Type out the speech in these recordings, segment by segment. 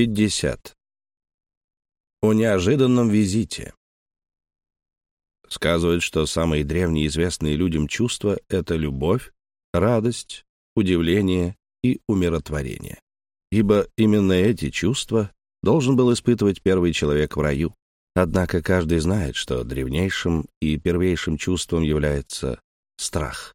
50. О неожиданном визите. Сказывают, что самые древние известные людям чувства — это любовь, радость, удивление и умиротворение. Ибо именно эти чувства должен был испытывать первый человек в раю. Однако каждый знает, что древнейшим и первейшим чувством является страх.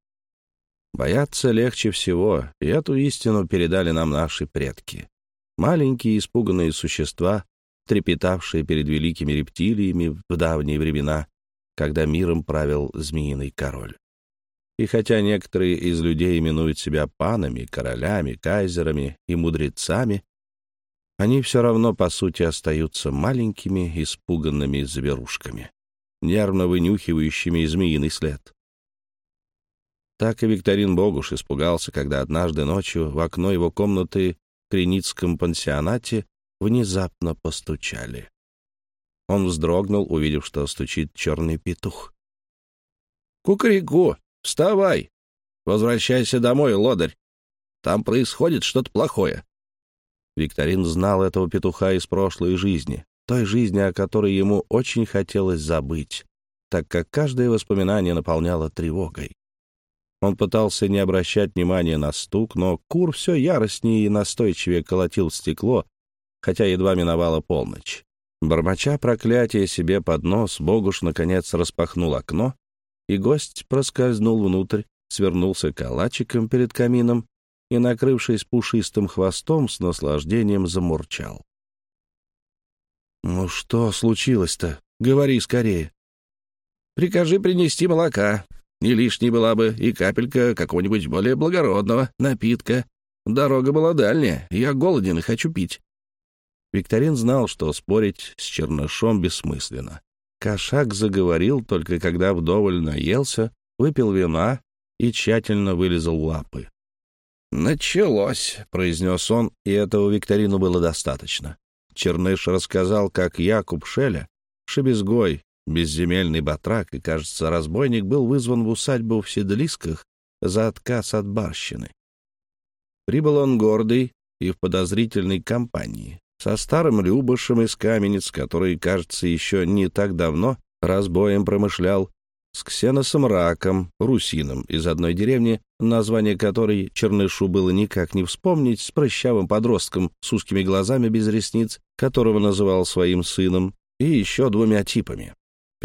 Бояться легче всего, и эту истину передали нам наши предки. Маленькие испуганные существа, трепетавшие перед великими рептилиями в давние времена, когда миром правил змеиный король. И хотя некоторые из людей именуют себя панами, королями, кайзерами и мудрецами, они все равно, по сути, остаются маленькими, испуганными зверушками, нервно вынюхивающими змеиный след. Так и Викторин Богуш испугался, когда однажды ночью в окно его комнаты Креницком пансионате внезапно постучали. Он вздрогнул, увидев, что стучит черный петух. «Кукареку! Вставай! Возвращайся домой, лодырь! Там происходит что-то плохое!» Викторин знал этого петуха из прошлой жизни, той жизни, о которой ему очень хотелось забыть, так как каждое воспоминание наполняло тревогой. Он пытался не обращать внимания на стук, но кур все яростнее и настойчивее колотил стекло, хотя едва миновала полночь. Бормоча проклятие себе под нос, Богуш, наконец, распахнул окно, и гость проскользнул внутрь, свернулся калачиком перед камином и, накрывшись пушистым хвостом, с наслаждением замурчал. «Ну что случилось-то? Говори скорее». «Прикажи принести молока. Не лишней была бы и капелька какого-нибудь более благородного напитка. Дорога была дальняя, я голоден и хочу пить». Викторин знал, что спорить с Чернышом бессмысленно. Кошак заговорил только когда вдоволь наелся, выпил вина и тщательно вылезал лапы. «Началось», — произнес он, и этого Викторину было достаточно. Черныш рассказал, как Якуб Шеля, шебезгой, безземельный батрак и, кажется, разбойник, был вызван в усадьбу в Седлисках за отказ от барщины. Прибыл он гордый и в подозрительной компании со старым Любышем из Каменец, который, кажется, еще не так давно разбоем промышлял, с Ксеносом Раком, русином из одной деревни, название которой Чернышу было никак не вспомнить, с прыщавым подростком с узкими глазами без ресниц, которого называл своим сыном, и еще двумя типами.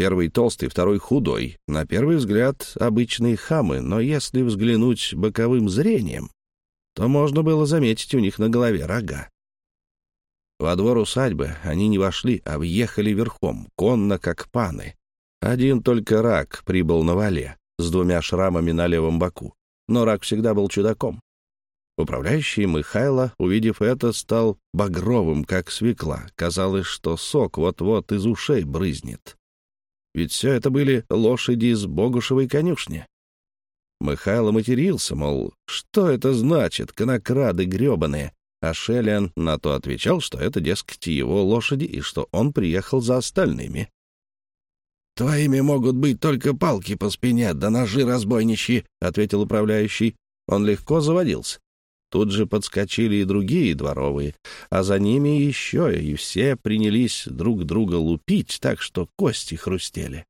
Первый толстый, второй худой. На первый взгляд обычные хамы, но если взглянуть боковым зрением, то можно было заметить у них на голове рога. Во двор усадьбы они не вошли, а въехали верхом, конно, как паны. Один только рак прибыл на вале, с двумя шрамами на левом боку. Но рак всегда был чудаком. Управляющий Михайло, увидев это, стал багровым, как свекла. Казалось, что сок вот-вот из ушей брызнет. Ведь все это были лошади из Богушевой конюшни. Михайло матерился, мол, что это значит, конокрады гребаные, а Шеллиан на то отвечал, что это, дескать, его лошади и что он приехал за остальными. «Твоими могут быть только палки по спине, да ножи разбойничьи», — ответил управляющий. Он легко заводился. Тут же подскочили и другие дворовые, а за ними еще, и все принялись друг друга лупить, так что кости хрустели.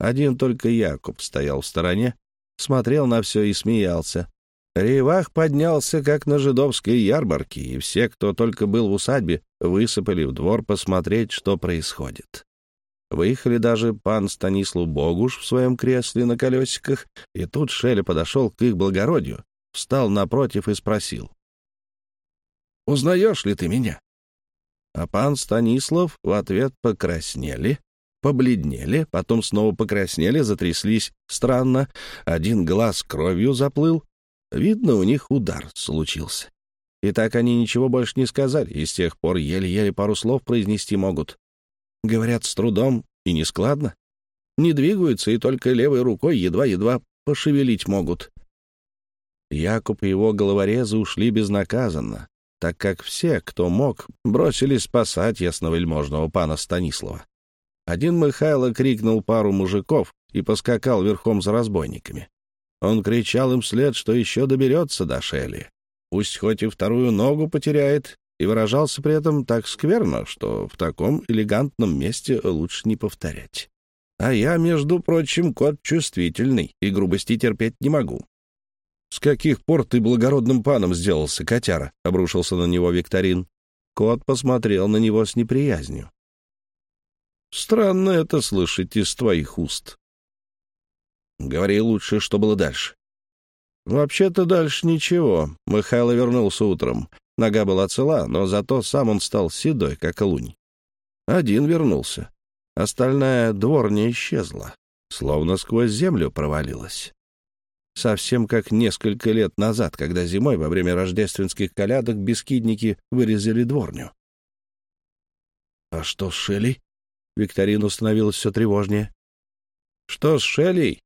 Один только Якуб стоял в стороне, смотрел на все и смеялся. Рейвах поднялся, как на жидовской ярмарке, и все, кто только был в усадьбе, высыпали в двор посмотреть, что происходит. Выехали даже пан Станислав Богуш в своем кресле на колесиках, и тут Шеля подошел к их благородию, встал напротив и спросил. «Узнаешь ли ты меня?» А пан Станислав в ответ покраснели, побледнели, потом снова покраснели, затряслись странно, один глаз кровью заплыл, Видно, у них удар случился. И так они ничего больше не сказали, и с тех пор еле-еле пару слов произнести могут. Говорят с трудом и нескладно. Не двигаются и только левой рукой едва-едва пошевелить могут. Якуб и его головорезы ушли безнаказанно, так как все, кто мог, бросились спасать ясновельможного пана Станислава. Один Михайло крикнул пару мужиков и поскакал верхом за разбойниками. Он кричал им вслед, что еще доберется до Шелли. Пусть хоть и вторую ногу потеряет, и выражался при этом так скверно, что в таком элегантном месте лучше не повторять. А я, между прочим, кот чувствительный и грубости терпеть не могу. «С каких пор ты благородным паном сделался, котяра?» — обрушился на него Викторин. Кот посмотрел на него с неприязнью. «Странно это слышать из твоих уст. Говори лучше, что было дальше». «Вообще-то дальше ничего. Михайло вернулся утром. Нога была цела, но зато сам он стал седой, как лунь. Один вернулся. Остальная дворня исчезла, словно сквозь землю провалилась. Совсем как несколько лет назад, когда зимой во время рождественских колядок бескидники вырезали дворню. «А что с Шелей?» Викторину становилось все тревожнее. «Что с Шелей?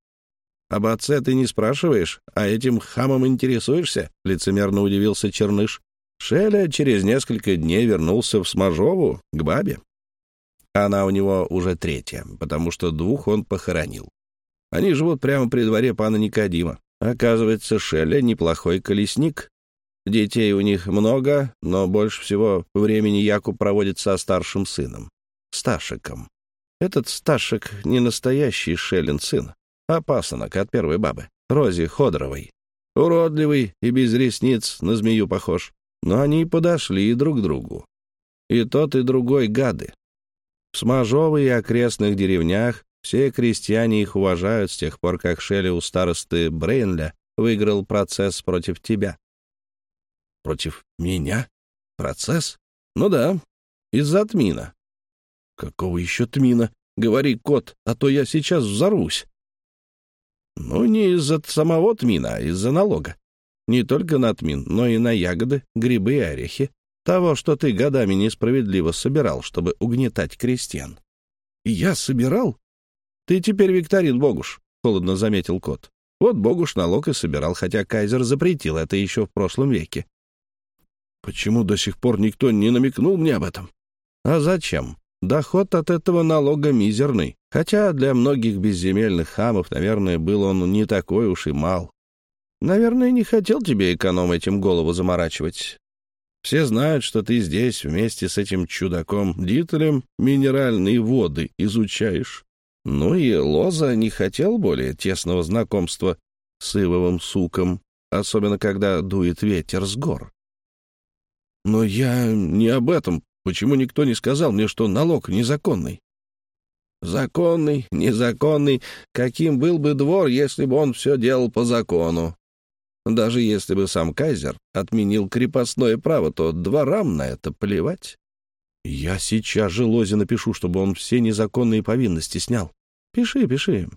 Об отце ты не спрашиваешь, а этим хамом интересуешься?» — лицемерно удивился Черныш. Шеля через несколько дней вернулся в Смажову, к бабе. Она у него уже третья, потому что двух он похоронил. Они живут прямо при дворе пана Никодима. Оказывается, Шеля неплохой колесник. Детей у них много, но больше всего времени Якуб проводит со старшим сыном, Сташиком. Этот Сташик не настоящий Шелин сын, а пасынок от первой бабы, Рози Ходоровой. Уродливый и без ресниц, на змею похож. Но они подошли друг к другу. И тот, и другой гады. В Смажовой и окрестных деревнях все крестьяне их уважают с тех пор, как Шелли у старосты Брейнля выиграл процесс против тебя. Против меня? Процесс? Ну да, из-за Тмина. Какого еще Тмина? Говори, кот, а то я сейчас взорвусь. Ну, не из-за самого Тмина, а из-за налога. Не только на Тмин, но и на ягоды, грибы и орехи. Того, что ты годами несправедливо собирал, чтобы угнетать крестьян. И я собирал? «Ты теперь викторин, Богуш», — холодно заметил кот. «Вот Богуш налог и собирал, хотя Кайзер запретил это еще в прошлом веке». «Почему до сих пор никто не намекнул мне об этом?» «А зачем? Доход от этого налога мизерный, хотя для многих безземельных хамов, наверное, был он не такой уж и мал. Наверное, не хотел тебе эконом этим голову заморачивать. Все знают, что ты здесь вместе с этим чудаком Дителем минеральные воды изучаешь. Ну и Лоза не хотел более тесного знакомства с Ивовым суком, особенно когда дует ветер с гор. Но я не об этом. Почему никто не сказал мне, что налог незаконный? Законный, незаконный. Каким был бы двор, если бы он все делал по закону? Даже если бы сам кайзер отменил крепостное право, то дворам на это плевать. Я сейчас же Лозе напишу, чтобы он все незаконные повинности снял. Пиши, пиши.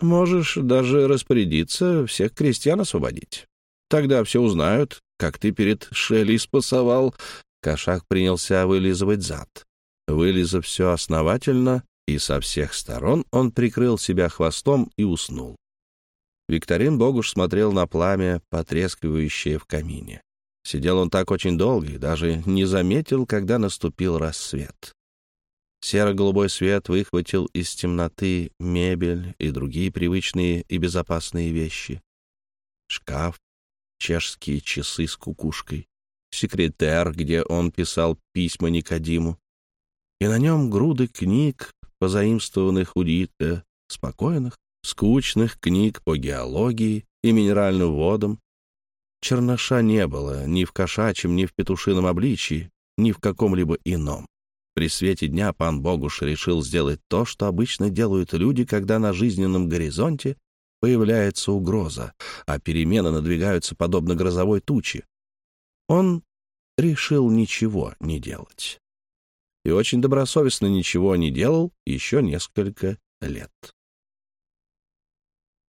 Можешь даже распорядиться всех крестьян освободить. Тогда все узнают, как ты перед Шелли спасовал. Кошак принялся вылизывать зад. Вылизав все основательно, и со всех сторон он прикрыл себя хвостом и уснул. Викторин Богуш смотрел на пламя, потрескивающее в камине. Сидел он так очень долго и даже не заметил, когда наступил рассвет. Серо-голубой свет выхватил из темноты мебель и другие привычные и безопасные вещи. Шкаф, чешские часы с кукушкой, секретер, где он писал письма Никодиму, и на нем груды книг, позаимствованных у Дита, спокойных, скучных книг по геологии и минеральным водам. Черноша не было ни в кошачьем, ни в петушином обличии, ни в каком-либо ином. При свете дня пан Богуш решил сделать то, что обычно делают люди, когда на жизненном горизонте появляется угроза, а перемены надвигаются подобно грозовой туче. Он решил ничего не делать. И очень добросовестно ничего не делал еще несколько лет.